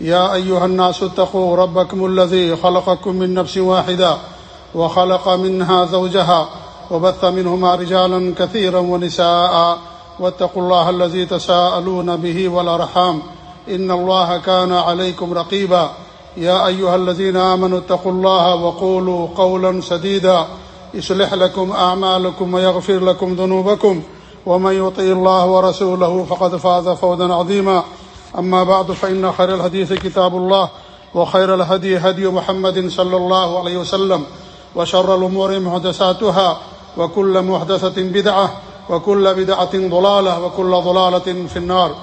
يا أيها الناس اتقوا ربكم الذي خلقكم من نفس واحدة وخلق منها زوجها وبث منهما رجالا كثيرا ونساء واتقوا الله الذي تساءلون به والأرحام إن الله كان عليكم رقيبا يا أيها الذين آمنوا اتقوا الله وقولوا قولا سديدا يصلح لكم أعمالكم ويغفر لكم ذنوبكم ومن يطيع الله ورسوله فقد فاز فوزا عظيما أما بعد، فإن خير الحديث كتاب الله، وخير الهدي هدي محمد صلى الله عليه وسلم، وشر الأمور محدثاتها، وكل محدثة بدعة، وكل بدعة ضلالة، وكل ضلالة في النار.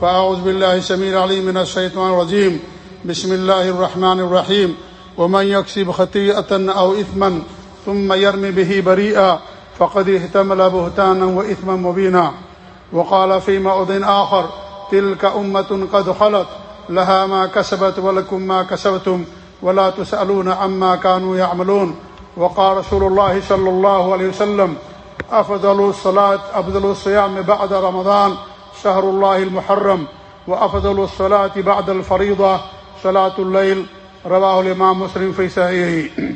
فأعوذ بالله سمير علي من الشيطان الرجيم. بسم الله الرحمن الرحيم. ومن يكسب خطيئة أو إثما ثم يرمي به بريئا، فقد اهتمل بهتانا وإثما مبينا. وقال في موضع آخر تلك أمة قد خلت، لها ما كسبت ولكم ما كسبتم، ولا تسألون عما كانوا يعملون. وقال رسول الله صلى الله عليه وسلم، أفضل الصلاة، أفضل الصيام بعد رمضان شهر الله المحرم، وأفضل الصلاة بعد الفريضة صلاة الليل. رواه الإمام مسلم في صحيحه.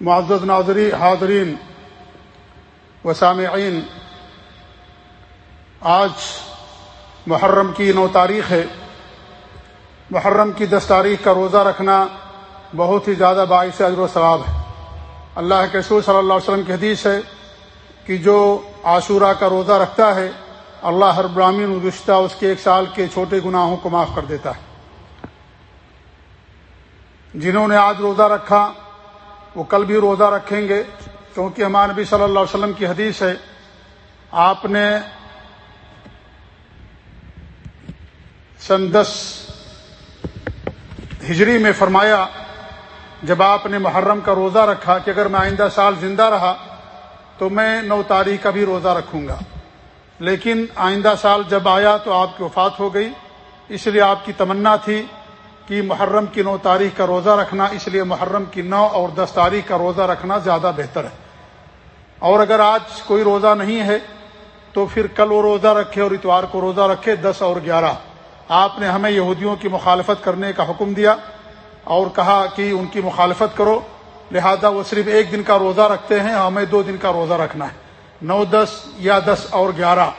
معزز ناظری حاضرین و سامعین آج محرم کی نو تاریخ ہے۔ محرم کی دس تاریخ کا روزہ رکھنا بہت ہی زیادہ باعث اجر و ثواب ہے۔ اللہ کے سور صلی اللہ علیہ وسلم کی حدیث ہے کہ جو عاشورہ کا روزہ رکھتا ہے، اللہ ہر براہین گزشتہ اس کے ایک سال کے چھوٹے گناہوں کو معاف کر دیتا ہے۔ جنہوں نے آج روزہ رکھا، وہ کل بھی روزہ رکھیں گے۔ کیونکہ ہمارے نبی صلی اللہ علیہ وسلم کی حدیث ہے، آپ نے سن دس ہجری میں فرمایا، جب آپ نے محرم کا روزہ رکھا کہ اگر میں آئندہ سال زندہ رہا، تو میں نو تاریخ کا بھی روزہ رکھوں گا۔ لیکن آئندہ سال جب آیا تو آپ کی وفات ہو گئی، اس لیے آپ کی تمنا تھی کہ محرم کی نو تاریخ کا روزہ رکھنا، اس لیے محرم کی نو اور دس تاریخ کا روزہ رکھنا زیادہ بہتر ہے۔ اور اگر آج کوئی روزہ نہیں ہے، تو پھر کل وہ روزہ رکھے اور اتوار کو روزہ رکھے، دس اور گیارہ۔ آپ نے ہمیں یہودیوں کی مخالفت کرنے کا حکم دیا اور کہا کہ ان کی مخالفت کرو، لہذا وہ صرف ایک دن کا روزہ رکھتے ہیں، ہمیں دو دن کا روزہ رکھنا ہے۔ نو دس یا دس اور گیارہ۔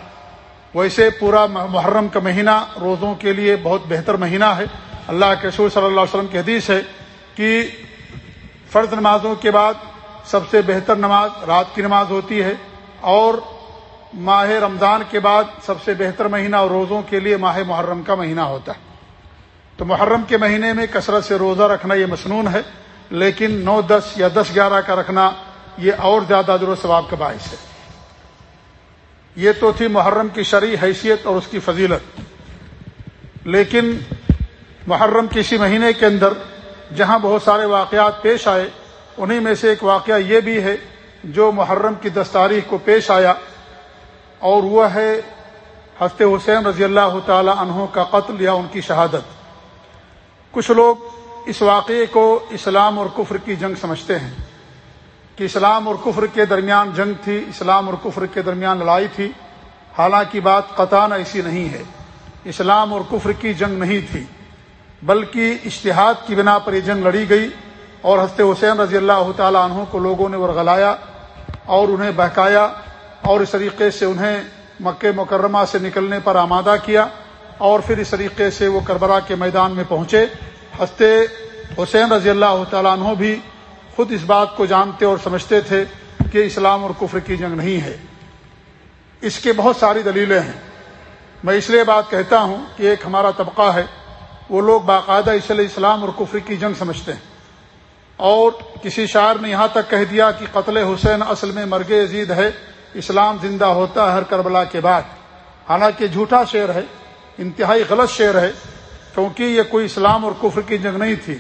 ویسے پورا محرم کا مہینہ روزوں کے لیے بہت بہتر مہینہ ہے۔ اللہ کے سور صلی اللہ علیہ وسلم کی حدیث ہے کہ فرض نمازوں کے بعد سب سے بہتر نماز رات کی نماز ہوتی ہے اور ماہ رمضان کے بعد سب سے بہتر مہینہ اور روزوں کے لیے ماہ محرم کا مہینہ ہوتا ہے۔ تو محرم کے مہینے میں کثرت سے روزہ رکھنا یہ مصنون ہے، لیکن نو دس یا دس گیارہ کا رکھنا یہ اور زیادہ در و ثواب کا باعث ہے۔ یہ تو تھی محرم کی شرعی حیثیت اور اس کی فضیلت۔ لیکن محرم کسی مہینے کے اندر جہاں بہت سارے واقعات پیش آئے، انہی میں سے ایک واقعہ یہ بھی ہے، جو محرم کی دس تاریخ کو پیش آیا۔ اور وہ ہے ہست حسین رضی اللہ تعالی عنہ کا قتل یا ان کی شہادت۔ کچھ لوگ اس واقعے کو اسلام اور کفر کی جنگ سمجھتے ہیں کہ اسلام اور کفر کے درمیان جنگ تھی، اسلام اور کفر کے درمیان لڑائی تھی۔ حالانکہ بات قطان ایسی نہیں ہے۔ اسلام اور کفر کی جنگ نہیں تھی، بلکہ اشتہاد کی بنا پر یہ جنگ لڑی گئی اور ہست حسین رضی اللہ تعالیٰ عنہ کو لوگوں نے ورغلایا اور انہیں بہکایا۔ اور اس طریقے سے انہیں مکہ مکرمہ سے نکلنے پر آمادہ کیا اور پھر اس طریقے سے وہ کربلا کے میدان میں پہنچے۔ ہست حسین رضی اللہ تعالیٰ عنہ بھی خود اس بات کو جانتے اور سمجھتے تھے کہ اسلام اور کفر کی جنگ نہیں ہے۔ اس کے بہت ساری دلیلیں ہیں۔ میں اس لیے بات کہتا ہوں کہ ایک ہمارا طبقہ ہے، وہ لوگ باقاعدہ اسلام اسلام اور کفر کی جنگ سمجھتے ہیں۔ اور کسی شاعر نے یہاں تک کہہ دیا کہ قتل حسین اصل میں مرگ عزید ہے۔ اسلام زندہ ہوتا ہے ہر کربلا کے بعد۔ حالانکہ جھوٹا شعر ہے، انتہائی غلط شعر ہے، کیونکہ یہ کوئی اسلام اور کفر کی جنگ نہیں تھی۔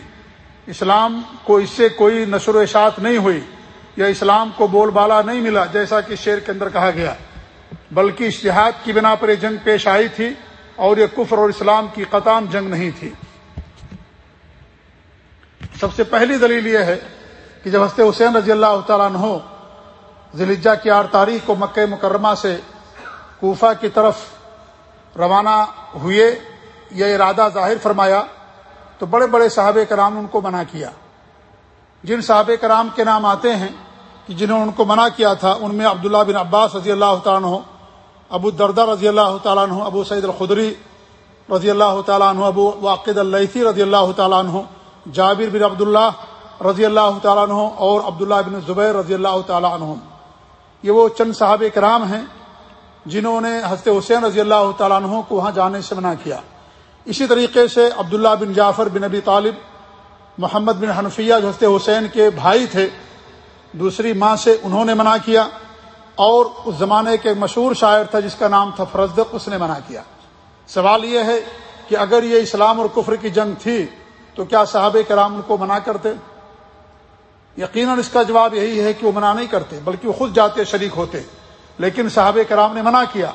اسلام کو اس سے کوئی نشر و اشاعت نہیں ہوئی، یا اسلام کو بول بالا نہیں ملا، جیسا کہ شعر کے اندر کہا گیا۔ بلکہ اشتہاد کی بنا پر یہ جنگ پیش آئی تھی اور یہ کفر اور اسلام کی قطام جنگ نہیں تھی۔ سب سے پہلی دلیل یہ ہے کہ جب ہنستے حسین رضی اللہ تعالیٰ عنہ ذلجہ کی آٹھ تاریخ کو مکہ مکرمہ سے کوفہ کی طرف روانہ ہوئے، یہ ارادہ ظاہر فرمایا تو بڑے بڑے صحابہ کرام نے ان کو منع کیا۔ جن صحابہ کرام کے نام آتے ہیں کہ جنہوں نے ان کو منع کیا تھا، ان میں عبداللہ بن عباس رضی اللہ تعالیٰ عنہ، ابو دردہ رضی اللہ تعالیٰ عنہ، ابو سعید الخدری رضی اللہ تعالیٰ عنہ، ابو واقد اللیثی رضی اللہ تعالیٰ عنہ، جابر بن عبداللہ رضی اللہ تعالیٰ عنہ اور عبداللہ بن زبیر رضی اللہ تعالیٰ عنہ یہ وہ چند صحابہ کرام ہیں جنہوں نے حضرت حسین رضی اللہ تعالیٰ عنہ کو وہاں جانے سے منع کیا۔ اسی طریقے سے عبداللہ بن جعفر بن ابی طالب، محمد بن حنفیہ جو حضرت حسین کے بھائی تھے، دوسری ماں سے انہوں نے منع کیا اور اس زمانے کے مشہور شاعر تھا جس کا نام تھا فرزدق، اس نے منع کیا۔ سوال یہ ہے کہ اگر یہ اسلام اور کفر کی جنگ تھی تو کیا صحابہ کرام ان کو منع کرتے؟ یقیناً اس کا جواب یہی ہے کہ وہ منع نہیں کرتے، بلکہ وہ خود جاتے شریک ہوتے۔ لیکن صحابہ کرام نے منع کیا۔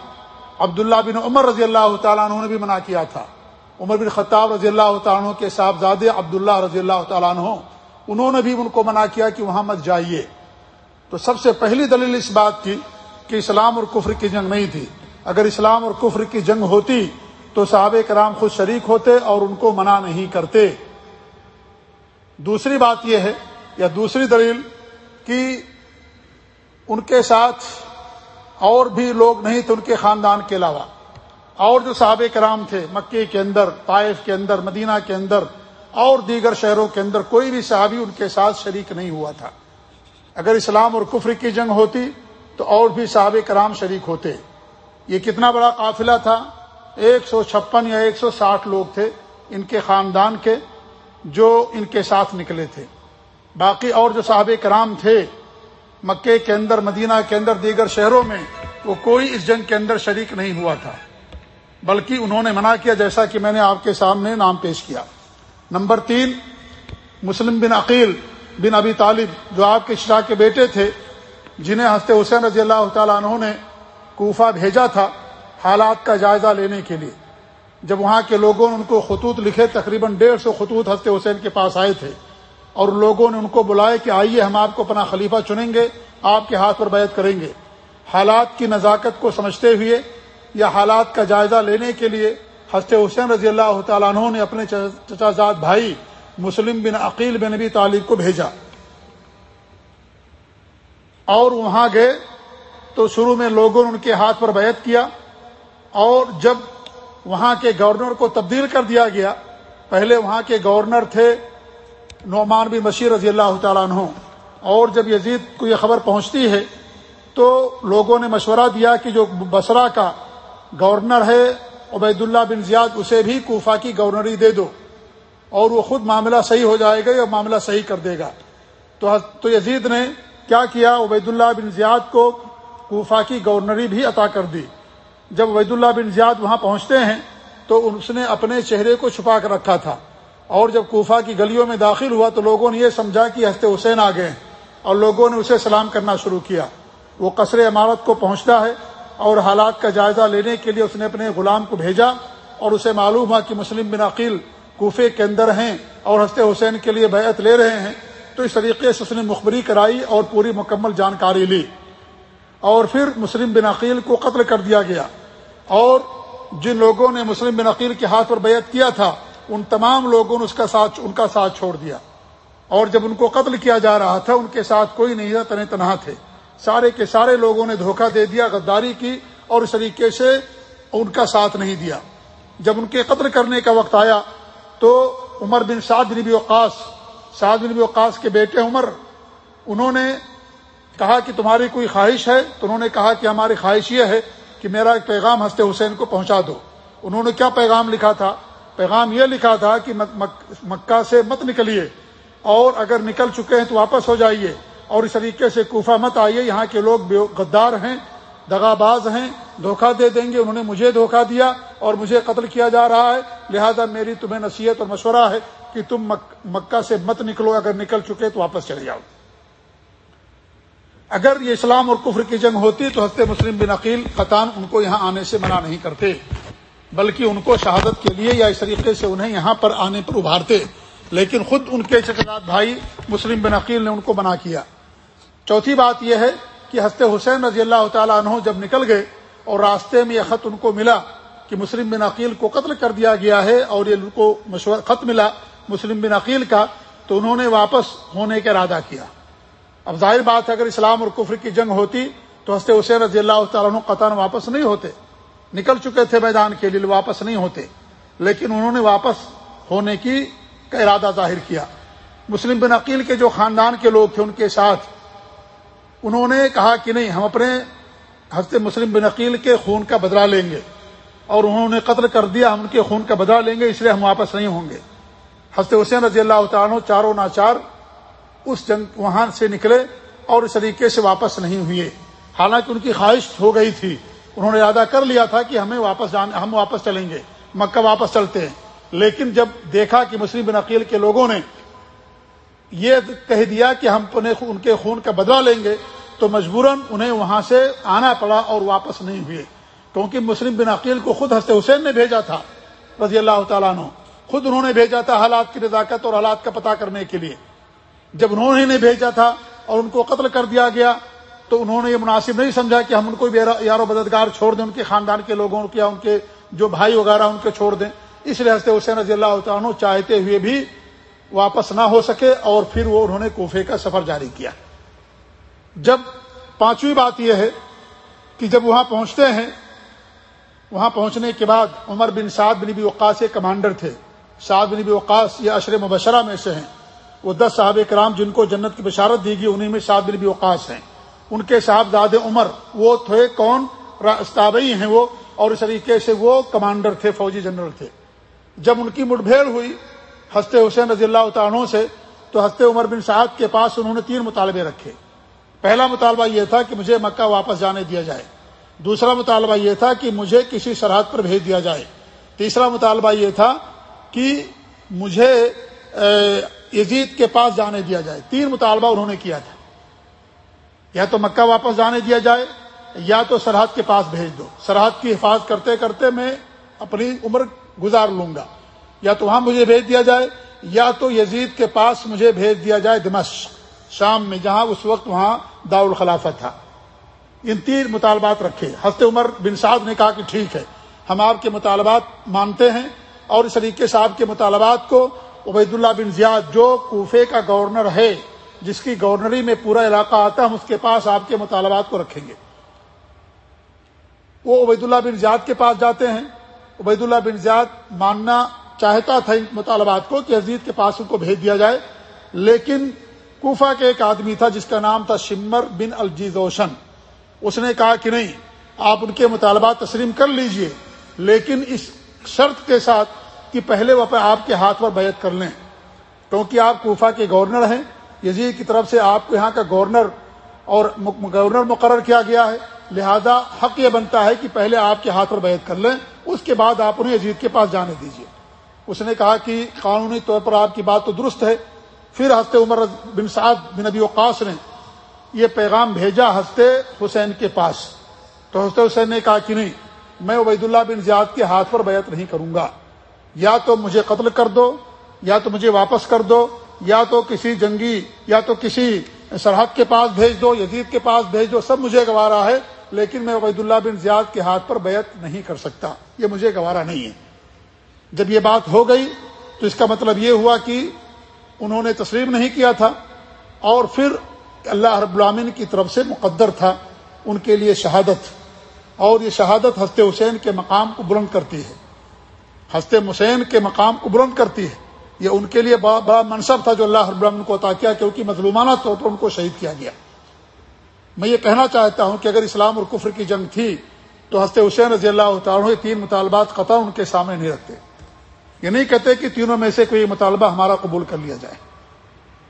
عبداللہ بن عمر رضی اللہ تعالیٰ عنہ نے بھی منع کیا تھا۔ عمر بن خطاب رضی اللہ تعالیٰ عنہ کے صاحبزادے عبداللہ رضی اللہ تعالیٰ عنہ، انہوں نے بھی ان کو منع کیا کہ وہاں مت جائیے۔ تو سب سے پہلی دلیل اس بات کی کہ اسلام اور کفر کی جنگ نہیں تھی۔ اگر اسلام اور کفر کی جنگ ہوتی تو صحابہ کرام خود شریک ہوتے اور ان کو منع نہیں کرتے۔ دوسری بات یہ ہے یا دوسری دلیل کہ ان کے ساتھ اور بھی لوگ نہیں تھے ان کے خاندان کے علاوہ۔ اور جو صحابہ کرام تھے، مکے کے اندر، طائف کے اندر، مدینہ کے اندر، اور دیگر شہروں کے اندر کوئی بھی صحابی ان کے ساتھ شریک نہیں ہوا تھا۔ اگر اسلام اور کفر کی جنگ ہوتی تو اور بھی صحابہ کرام شریک ہوتے۔ یہ کتنا بڑا قافلہ تھا؟ ایک سو چھپن یا ایک سو ساٹھ لوگ تھے ان کے خاندان کے جو ان کے ساتھ نکلے تھے۔ باقی اور جو صحابہ کرام تھے، مکے کے اندر، مدینہ کے اندر، دیگر شہروں میں، وہ کوئی اس جنگ کے اندر شریک نہیں ہوا تھا۔ بلکہ انہوں نے منع کیا، جیسا کہ میں نے آپ کے سامنے نام پیش کیا۔ نمبر تین، مسلم بن عقیل بن ابی طالب، جو آپ کے شاہ کے بیٹے تھے، جنہیں ہنستے حسین رضی اللہ تعالیٰ عنہ نے کوفہ بھیجا تھا حالات کا جائزہ لینے کے لیے۔ جب وہاں کے لوگوں نے ان کو خطوط لکھے، تقریباً ڈیڑھ سو خطوط ہنستے حسین کے پاس آئے تھے۔ اور لوگوں نے ان کو بلائے کہ آئیے ہم آپ کو اپنا خلیفہ چنیں گے، آپ کے ہاتھ پر بیعت کریں گے۔ حالات کی نزاکت کو سمجھتے ہوئے یا حالات کا جائزہ لینے کے لیے حضرت حسین رضی اللہ تعالیٰ عنہ نے اپنے چچا زاد بھائی مسلم بن عقیل بن نبی طالب کو بھیجا۔ اور وہاں گئے تو شروع میں لوگوں نے ان کے ہاتھ پر بیعت کیا۔ اور جب وہاں کے گورنر کو تبدیل کر دیا گیا، پہلے وہاں کے گورنر تھے نعمان بن بشیر رضی اللہ تعالیٰ عنہ۔ اور جب یزید کو یہ خبر پہنچتی ہے، تو لوگوں نے مشورہ دیا کہ جو بسرا کا گورنر ہے عبید اللہ بن زیاد، اسے بھی کوفہ کی گورنری دے دو۔ اور وہ خود معاملہ صحیح ہو جائے گا یا معاملہ صحیح کر دے گا۔ تو یزید نے کیا کیا؟ عبید اللہ بن زیاد کو کوفہ کی گورنری بھی عطا کر دی۔ جب عبید اللہ بن زیاد وہاں پہنچتے ہیں، تو اس نے اپنے چہرے کو چھپا کر رکھا تھا۔ اور جب کوفہ کی گلیوں میں داخل ہوا تو لوگوں نے یہ سمجھا کہ ہستے حسین آ گئے اور لوگوں نے اسے سلام کرنا شروع کیا۔ وہ قصر عمارت کو پہنچتا ہے اور حالات کا جائزہ لینے کے لیے اس نے اپنے غلام کو بھیجا اور اسے معلوم ہوا کہ مسلم بن عقیل کوفے کے اندر ہیں اور ہنستے حسین کے لیے بیعت لے رہے ہیں۔ تو اس طریقے سے اس نے مخبری کرائی اور پوری مکمل جانکاری لی۔ اور پھر مسلم بن عقیل کو قتل کر دیا گیا۔ اور جن لوگوں نے مسلم بن عقیل کے ہاتھ پر بیعت کیا تھا ان تمام لوگوں نے اس کا ساتھ ان کا ساتھ چھوڑ دیا۔ اور جب ان کو قتل کیا جا رہا تھا، ان کے ساتھ کوئی نہیں تھا تنہیں تنہا تھے۔ سارے کے سارے لوگوں نے دھوکہ دے دیا، غداری کی اور اس طریقے سے ان کا ساتھ نہیں دیا۔ جب ان کے قتل کرنے کا وقت آیا تو عمر بن سعد بن نبی وقاص، سعد بن نبی وقاص کے بیٹے عمر، انہوں نے کہا کہ تمہاری کوئی خواہش ہے؟ تو انہوں نے کہا کہ ہماری خواہش یہ ہے کہ میرا ایک پیغام ہنستے حسین کو پہنچا دو۔ انہوں نے کیا پیغام لکھا تھا؟ پیغام یہ لکھا تھا کہ مکہ سے مت نکلیے اور اگر نکل چکے ہیں تو واپس ہو جائیے اور اس طریقے سے کوفہ مت آئیے، یہاں کے لوگ غدار ہیں دغا باز ہیں، دھوکہ دے دیں گے، انہوں نے مجھے دھوکہ دیا اور مجھے قتل کیا جا رہا ہے، لہذا میری تمہیں نصیحت اور مشورہ ہے کہ تم مکہ سے مت نکلو، اگر نکل چکے تو واپس چلے جاؤ۔ اگر یہ اسلام اور کفر کی جنگ ہوتی تو ہفتے مسلم بن عقیل قطان ان کو یہاں آنے سے منع نہیں کرتے۔ بلکہ ان کو شہادت کے لیے یا اس طریقے سے انہیں یہاں پر آنے پر ابھارتے، لیکن خود ان کے چکرات بھائی مسلم بن عقیل نے ان کو منع کیا۔ چوتھی بات یہ ہے کہ ہست حسین رضی اللہ تعالیٰ عنہ جب نکل گئے اور راستے میں یہ خط ان کو ملا کہ مسلم بن عقیل کو قتل کر دیا گیا ہے اور یہ ان کو مشور خط ملا مسلم بن عقیل کا، تو انہوں نے واپس ہونے کا ارادہ کیا۔ اب ظاہر بات ہے اگر اسلام اور کفر کی جنگ ہوتی تو ہنستے حسین رضی اللہ تعالیٰ عنہ قطن واپس نہیں ہوتے۔ نکل چکے تھے میدان کے لیے، واپس نہیں ہوتے۔ لیکن انہوں نے واپس ہونے کی کا ارادہ ظاہر کیا۔ مسلم بن عقیل کے جو خاندان کے لوگ تھے، ان کے ساتھ انہوں نے کہا کہ نہیں، ہم اپنے ہفتے مسلم بن عقیل کے خون کا بدلا لیں گے۔ اور انہوں نے قتل کر دیا، ہم ان کے خون کا بدلا لیں گے، اس لیے ہم واپس نہیں ہوں گے۔ ہفتے حسین رضی اللہ تعالیٰ چاروں ناچار اس جنگ، وہاں سے نکلے اور اس طریقے سے واپس نہیں ہوئے۔ حالانکہ ان کی خواہش ہو گئی تھی۔ انہوں نے ارادہ کر لیا تھا کہ ہمیں واپس جان ہم واپس چلیں گے، مکہ واپس چلتے ہیں۔ لیکن جب دیکھا کہ مسلم بن عقیل کے لوگوں نے یہ کہہ دیا کہ ہم ان کے خون کا بدلا لیں گے، تو مجبوراً انہیں وہاں سے آنا پڑا اور واپس نہیں ہوئے۔ کیونکہ مسلم بن عقیل کو خود ہنستے حسین نے بھیجا تھا، رضی اللہ تعالیٰ عنہ۔ خود انہوں نے بھیجا تھا حالات کی نزاکت اور حالات کا پتہ کرنے کے لیے۔ جب انہوں نے بھیجا تھا اور ان کو قتل کر دیا گیا تو انہوں نے یہ مناسب نہیں سمجھا کہ ہم ان کو یار و مددگار چھوڑ دیں، ان کے خاندان کے لوگوں یا ان کے جو بھائی وغیرہ ان کے چھوڑ دیں۔ اس لحاظ سے حسین رضی اللہ عنہ چاہتے ہوئے بھی واپس نہ ہو سکے اور پھر وہ انہوں نے کوفے کا سفر جاری کیا۔ جب پانچویں بات یہ ہے کہ جب وہاں پہنچتے ہیں، وہاں پہنچنے کے بعد عمر بن سعد بن بی وقاص کمانڈر تھے۔ سعد بن بی وقاص یہ اشر مبشرہ میں سے ہیں۔ وہ دس صحاب کرام جن کو جنت کی بشارت دی گئی انہیں میں سعد بن بی وقاص ہیں۔ ان کے صاحبزاد عمر، وہ تھے کون؟ راستابئی ہیں وہ، اور اس طریقے سے وہ کمانڈر تھے، فوجی جنرل تھے۔ جب ان کی مٹبھیڑ ہوئی ہستے حسین رضی اللہ تعالیٰ سے، تو ہستے عمر بن سعد کے پاس انہوں نے تین مطالبے رکھے۔ پہلا مطالبہ یہ تھا کہ مجھے مکہ واپس جانے دیا جائے۔ دوسرا مطالبہ یہ تھا کہ مجھے کسی سرحد پر بھیج دیا جائے۔ تیسرا مطالبہ یہ تھا کہ مجھے یزید کے پاس جانے دیا جائے۔ تین مطالبہ انہوں نے کیا تھا۔ یا تو مکہ واپس جانے دیا جائے، یا تو سرحد کے پاس بھیج دو۔ سرحد کی حفاظت کرتے کرتے میں اپنی عمر گزار لوں گا۔ یا تو وہاں مجھے بھیج دیا جائے، یا تو یزید کے پاس مجھے بھیج دیا جائے دمشق۔ شام میں جہاں اس وقت وہاں الخلافت تھا۔ ان تین مطالبات رکھے۔ ہفتے عمر بن سعد نے کہا کہ ٹھیک ہے، ہم آپ کے مطالبات مانتے ہیں اور اس طریقے سے آپ کے مطالبات کو عبید اللہ بن زیاد جو کوفے کا گورنر ہے جس کی گورنری میں پورا علاقہ آتا ہے، ہم اس کے پاس آپ کے مطالبات کو رکھیں گے۔ وہ عبید اللہ بن زیاد کے پاس جاتے ہیں۔ عبید اللہ بن زیاد ماننا چاہتا تھا ان مطالبات کو کہ عزیز کے پاس ان کو بھیج دیا جائے، لیکن کوفہ کے ایک آدمی تھا جس کا نام تھا شمر بن الجیزوشن اس نے کہا کہ نہیں، آپ ان کے مطالبات تسلیم کر لیجیے، لیکن اس شرط کے ساتھ کہ پہلے وہ آپ کے ہاتھ پر بیعت کر لیں۔ کیونکہ آپ کوفہ کے گورنر ہیں یزید کی طرف سے آپ کو یہاں کا گورنر اور گورنر مقرر کیا گیا ہے۔ لہذا حق یہ بنتا ہے کہ پہلے آپ کے ہاتھ پر بیعت کر لیں، اس کے بعد آپ انہیں یزید کے پاس جانے دیجیے اس نے کہا کہ قانونی طور پر آپ کی بات تو درست ہے۔ پھر ہنستے عمر بن سعد بن ابی وقاص نے یہ پیغام بھیجا ہنستے حسین کے پاس۔ تو ہنستے حسین نے کہا کہ نہیں، میں عبید اللہ بن زیاد کے ہاتھ پر بیعت نہیں کروں گا۔ یا تو مجھے قتل کر دو، یا تو مجھے واپس کر دو۔ یا تو کسی جنگی یا تو کسی سرحد کے پاس بھیج دو، یزید کے پاس بھیج دو، سب مجھے گوارا ہے، لیکن میں عبید اللہ بن زیاد کے ہاتھ پر بیعت نہیں کر سکتا۔ یہ مجھے گوارا نہیں ہے۔ جب یہ بات ہو گئی تو اس کا مطلب یہ ہوا کہ انہوں نے تسلیم نہیں کیا تھا اور پھر اللہ رب العامن کی طرف سے مقدر تھا ان کے لیے شہادت۔ اور یہ شہادت ہستے حسین کے مقام کو بلند کرتی ہے۔ ہستے حسین کے مقام کو بلند کرتی ہے۔ یہ ان کے لیے بڑا بڑا منصب تھا جو اللہ رب العالمین کو عطا کیا، کیونکہ مظلومانہ طور پر ان کو شہید کیا گیا۔ میں یہ کہنا چاہتا ہوں کہ اگر اسلام اور کفر کی جنگ تھی، تو ہنستے حسین رضی اللہ تعالیٰ تین مطالبات قطع ان کے سامنے نہیں رکھتے۔ یہ نہیں کہتے کہ تینوں میں سے کوئی مطالبہ ہمارا قبول کر لیا جائے۔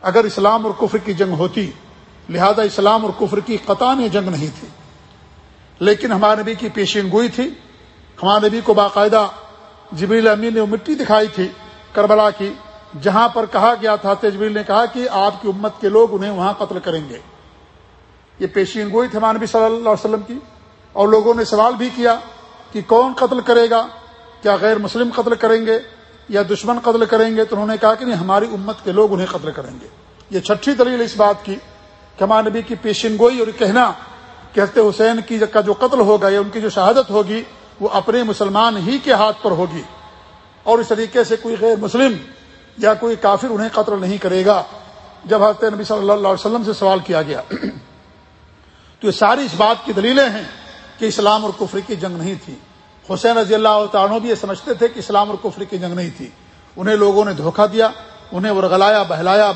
اگر اسلام اور کفر کی جنگ ہوتی، لہذا اسلام اور کفر کی قطع جنگ نہیں تھی۔ لیکن ہمارے نبی کی پیشین گوئی تھی، ہمارے نبی کو باقاعدہ جبریل امین نے مٹی دکھائی تھی۔ کربلا کی، جہاں پر کہا گیا تھا تجویل نے کہا کہ آپ کی امت کے لوگ انہیں وہاں قتل کریں گے۔ یہ پیشین گوئی تھے مانبی صلی اللہ علیہ وسلم کی۔ اور لوگوں نے سوال بھی کیا کہ کون قتل کرے گا؟ کیا غیر مسلم قتل کریں گے؟ یا دشمن قتل کریں گے؟ تو انہوں نے کہا کہ نہیں، ہماری امت کے لوگ انہیں قتل کریں گے۔ یہ چھٹی دلیل اس بات کی کہ ہمارے نبی کی پیشین گوئی اور کہنا کہ حضرت حسین کی کا جو قتل ہوگا یا ان کی جو شہادت ہوگی، وہ اپنے مسلمان ہی کے ہاتھ پر ہوگی۔ اور اس طریقے سے کوئی غیر مسلم یا کوئی کافر انہیں قتل نہیں کرے گا۔ جب حضرت نبی صلی اللہ علیہ وسلم سے سوال کیا گیا۔ تو یہ ساری اس بات کی دلیلیں ہیں کہ اسلام اور کفر کی جنگ نہیں تھی۔ حسین رضی اللہ تعالیٰ بھی یہ سمجھتے تھے کہ اسلام اور کفر کی جنگ نہیں تھی۔ انہیں لوگوں نے دھوکہ دیا، انہیں ورگلایا بہلایا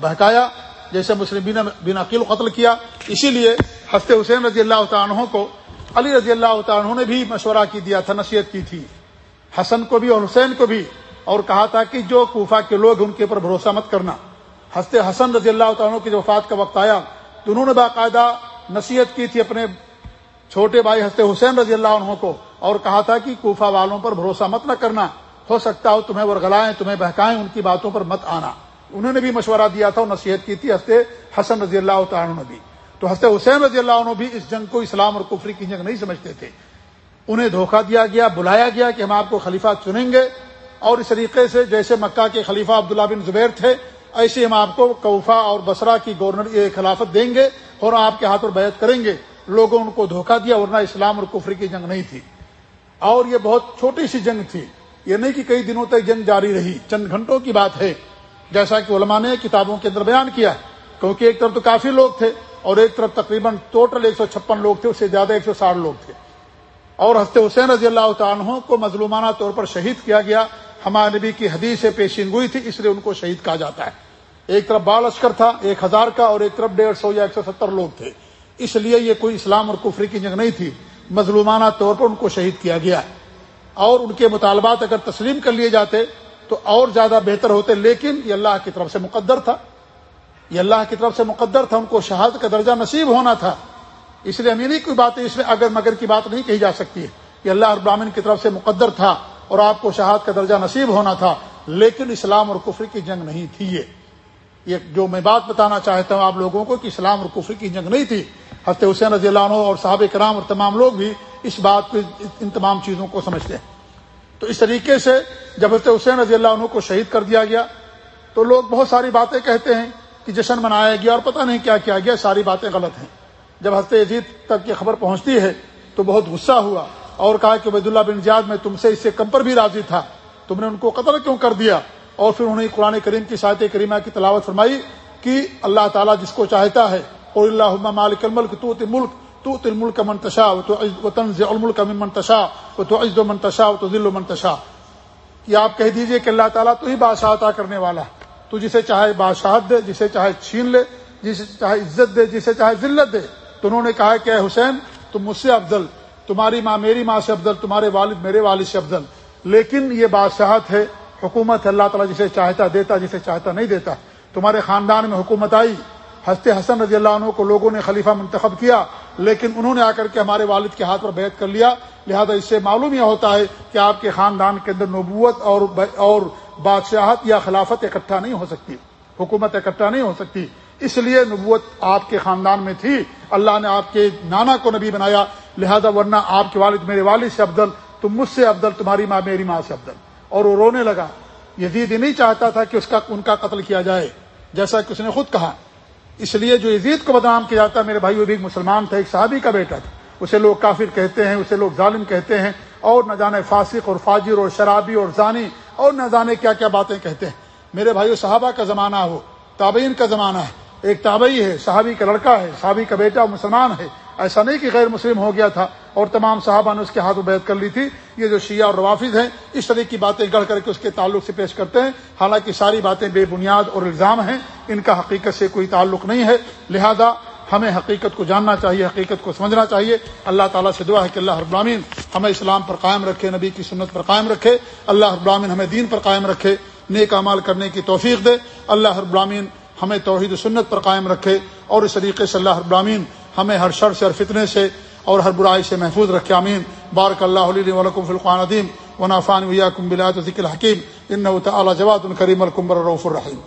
بہکایا، جیسے مسلم بن عقیل قتل کیا۔ اسی لیے ہفتے حسین رضی اللہ تعالیٰ کو علی رضی اللہ تعالیٰ نے بھی مشورہ کی دیا، تھا، نصیحت کی تھی۔ حسن کو بھی اور حسین کو بھی اور کہا تھا کہ جو کوفہ کے لوگ ان کے اوپر بھروسہ مت کرنا۔ ہنستے حسن رضی اللہ تعالیٰ کی وفات کا وقت آیا، تو انہوں نے باقاعدہ نصیحت کی تھی اپنے چھوٹے بھائی ہنستے حسین رضی اللہ عنہ کو اور کہا تھا کہ کوفہ والوں پر بھروسہ مت نہ کرنا۔ ہو سکتا ہو تمہیں ورگلائیں تمہیں بہکائیں، ان کی باتوں پر مت آنا۔ انہوں نے بھی مشورہ دیا تھا اور نصیحت کی تھی ہنستے حسن رضی اللہ تعالیٰ نے بھی۔ تو ہنستے حسین رضی اللہ عنہ بھی اس جنگ کو اسلام اور کفری کی جنگ نہیں سمجھتے تھے۔ انہیں دھوکہ دیا گیا، بلایا گیا کہ ہم آپ کو خلیفہ چنیں گے۔ اور اس طریقے سے جیسے مکہ کے خلیفہ عبداللہ بن زبیر تھے، ایسے ہم آپ کو کوفہ اور بسرا کی گورنر خلافت دیں گے اور آپ کے ہاتھ پر بیعت کریں گے۔ لوگوں ان کو دھوکہ دیا، ورنہ اسلام اور کفری کی جنگ نہیں تھی۔ اور یہ بہت چھوٹی سی جنگ تھی۔ یہ نہیں کہ کئی دنوں تک جنگ جاری رہی۔ چند گھنٹوں کی بات ہے۔ جیسا کہ علماء نے کتابوں کے اندر بیان کیا کیونکہ ایک طرف تو کافی لوگ تھے اور ایک طرف تقریباً ٹوٹل ایک سو چھپن لوگ تھے، اس سے زیادہ ایک سو ساٹھ لوگ تھے۔ اور ہفتے حسین رضی اللہ تعالیٰ کو مظلومانہ طور پر شہید کیا گیا۔ ہمارے نبی کی حدیث سے پیشین گوئی تھی، اس لیے ان کو شہید کہا جاتا ہے۔ ایک طرف بال اشکر تھا، ایک ہزار کا، اور ایک طرف ڈیڑھ سو یا ایک سو ستر لوگ تھے۔ اس لیے یہ کوئی اسلام اور کفری کی جنگ نہیں تھی۔ مظلومانہ طور پر ان کو شہید کیا گیا۔ اور ان کے مطالبات اگر تسلیم کر لیے جاتے تو اور زیادہ بہتر ہوتے، لیکن یہ اللہ کی طرف سے مقدر تھا۔ یہ اللہ کی طرف سے مقدر تھا، ان کو شہادت کا درجہ نصیب ہونا تھا۔ اس لیے امیری کوئی بات اس میں اگر مگر کی بات نہیں کہی جا سکتی ہے یہ اللہ ابراہین کی طرف سے مقدر تھا اور آپ کو شہاد کا درجہ نصیب ہونا تھا، لیکن اسلام اور کفر کی جنگ نہیں تھی یہ۔ یہ جو میں بات بتانا چاہتا ہوں آپ لوگوں کو کہ اسلام اور کفر کی جنگ نہیں تھی۔ ہفتے حسین رضی اللہ عنہ اور صحابہ کرام اور تمام لوگ بھی اس بات کو، ان تمام چیزوں کو سمجھتے ہیں۔ تو اس طریقے سے جب حضرت حسین رضی اللہ عنہ کو شہید کر دیا گیا، تو لوگ بہت ساری باتیں کہتے ہیں کہ جشن منایا گیا اور پتہ نہیں کیا کیا گیا، ساری باتیں غلط ہیں۔ جب حضرت عزیز تک یہ خبر پہنچتی ہے تو بہت غصہ ہوا اور کہا کہ عبید اللہ بن زیاد میں تم سے اس سے کم پر بھی راضی تھا۔ تم نے ان کو قتل کیوں کر دیا؟ اور پھر انہیں قرآن کریم کی ساحت کریمہ کی تلاوت فرمائی کہ اللہ تعالیٰ جس کو چاہتا ہے اور اللہ مالک الملک تو ملک تو تل ملک منتشا و تنز الملک من منتشا و تو عزد و منتشا و تو ذل و منتشا کہ آپ کہہ دیجیے کہ اللہ تعالیٰ تو ہی بادشاہ عطا کرنے والا ہے۔ تو جسے چاہے بادشاہت دے، جسے چاہے چھین لے، جسے چاہے عزت دے، جسے چاہے ذلت دے۔ تو انہوں نے کہا کہ اے حسین، تم مجھ سے افضل، تمہاری ماں میری ماں سے افضل، تمہارے والد میرے والد سے افضل۔ لیکن یہ بادشاہت ہے، حکومت اللہ تعالیٰ جسے چاہتا دیتا، جسے چاہتا نہیں دیتا۔ تمہارے خاندان میں حکومت آئی ہست حسن رضی اللہ عنہ کو لوگوں نے خلیفہ منتخب کیا، لیکن انہوں نے آ کر کے ہمارے والد کے ہاتھ پر بیعت کر لیا۔ لہذا اس سے معلوم یہ ہوتا ہے کہ آپ کے خاندان کے اندر نبوت اور اور بادشاہت یا خلافت اکٹھا نہیں ہو سکتی۔ حکومت اکٹھا نہیں ہو سکتی۔ اس لیے نبوت آپ کے خاندان میں تھی۔ اللہ نے آپ کے نانا کو نبی بنایا۔ لہذا ورنہ آپ کے والد میرے والد سے افضل، تم مجھ سے افضل، تمہاری ماں میری ماں سے افضل۔ اور وہ رونے لگا۔ یزید نہیں چاہتا تھا کہ اس کا، ان کا قتل کیا جائے، جیسا کہ اس نے خود کہا۔ اس لیے جو یزید کو بدنام کیا جاتا، میرے بھائی وہ بھی ایک مسلمان تھا، ایک صحابی کا بیٹا تھا۔ اسے لوگ کافر کہتے ہیں، اسے لوگ ظالم کہتے ہیں۔ اور نہ جانے فاسق اور فاجر اور شرابی اور زانی، اور نہ جانے کیا کیا باتیں کہتے ہیں۔ میرے بھائی صحابہ کا زمانہ ہو، تابعین کا زمانہ ہے۔ ایک تابعی ہے، صحابی کا لڑکا ہے، صحابی کا بیٹا مسلمان ہے۔ ایسا نہیں کہ غیر مسلم ہو گیا تھا اور تمام صحابہ نے اس کے ہاتھوں بیعت کر لی تھی۔ یہ جو شیعہ اور روافظ ہیں، اس طرح کی باتیں گڑھ کر کے اس کے تعلق سے پیش کرتے ہیں۔ حالانکہ ساری باتیں بے بنیاد اور الزام ہیں، ان کا حقیقت سے کوئی تعلق نہیں ہے۔ لہذا ہمیں حقیقت کو جاننا چاہیے، حقیقت کو سمجھنا چاہیے۔ اللہ تعالیٰ سے دعا ہے کہ اللہ ابرامین ہمیں اسلام پر قائم رکھے، نبی کی سنت پر قائم رکھے۔ اللہ ابرامین ہمیں دین پر قائم رکھے، نیک امال کرنے کی توفیق دے۔ اللہ ابرامین ہمیں توحید و سنت پر قائم رکھے اور اس طریقے سے اللہ ابرامین ہمیں ہر شر سے اور فتنے سے اور ہر برائی سے محفوظ رکھے امین بارک اللہ علیہ ولکم فلقان عدیم ونافان ویا کم بلاد ذکر حکیم ان تعالی جواد الکریم الکمبر الرف الرحیم۔